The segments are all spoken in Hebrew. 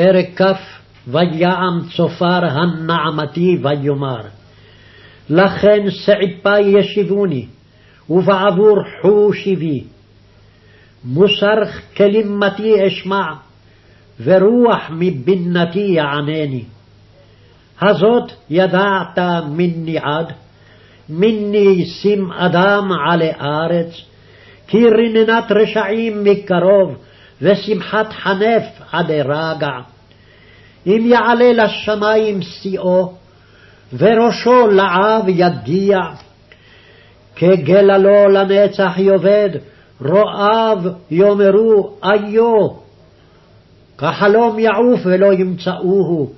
פרק כ. ויעם צופר הנעמתי ויאמר לכן סעיפי ישיבוני ובעבור חושיבי מוסר כלימתי אשמע ורוח מבינתי יענני. הזאת ידעת מני עד, מני שים אדם עלי ארץ, כי רננת רשעים מקרוב, ושמחת חנף עדי רגע. אם יעלה לשמים שיאו, וראשו לעב יגיע, כגללו לנצח יאבד, רואיו יאמרו איו. כחלום יעוף ולא ימצאוהו,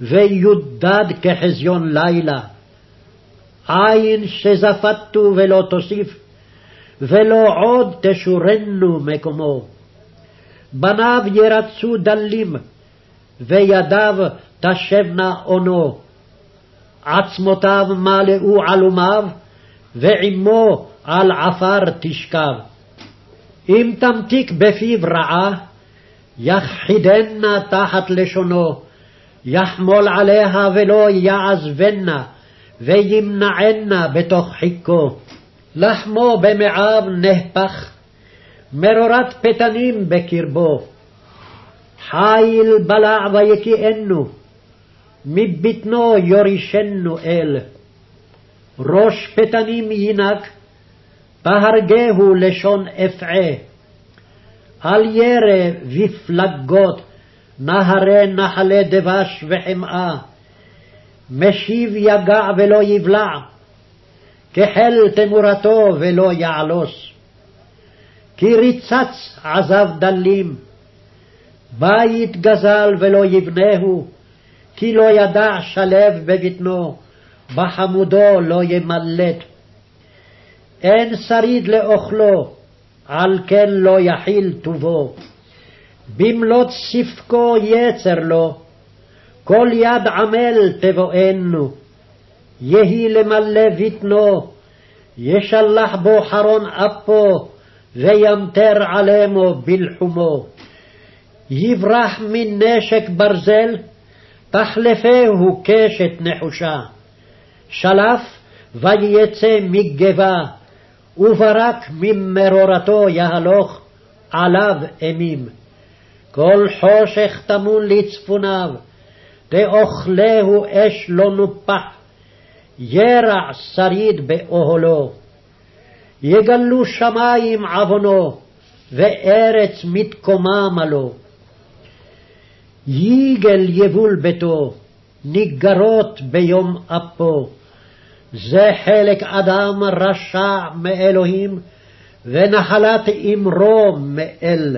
ויודד כחזיון לילה. עין שזפתו ולא תוסיף, ולא עוד תשורנו מקומו. בניו ירצו דלים, וידיו תשבנה אונו. עצמותיו מלאו עלומיו, ועמו על עפר תשכב. אם תמתיק בפיו רעה, יכחידנה תחת לשונו, יחמול עליה ולא יעזבנה, וימנענה בתוך חיכו. לחמו במעיו נהפך, מרורת פתנים בקרבו. חיל בלע ויקיאנו, מבטנו יורישנו אל. ראש פתנים ינק, בהרגהו לשון אפעה. על ירא בפלגות, נהרי נחלי דבש וחמאה. משיב יגע ולא יבלע, כחל תמורתו ולא יעלוס. כי ריצץ עזב דלים, בית גזל ולא יבנהו, כי לא ידע שלו בבטנו, בחמודו לא ימלט. אין שריד לאוכלו, על כן לא יכיל טובו. במלאת ספקו יצר לו, כל יד עמל תבואנו. יהי למלא בטנו, ישלח בו חרון אפו, וימטר עלמו בלחומו. יברח מנשק ברזל, תחלפהו קשת נחושה. שלף ויצא מגבה, וברק ממרורתו יהלוך עליו אימים. כל חושך טמון לצפוניו, תאכלהו אש לא נופח, ירע שריד באוהלו. יגלו שמים עוונו, וארץ מתקומם לו. ייגל יבול ביתו, ניגרות ביום אפו. זה חלק אדם רשע מאלוהים, ונחלת אמרו מאל.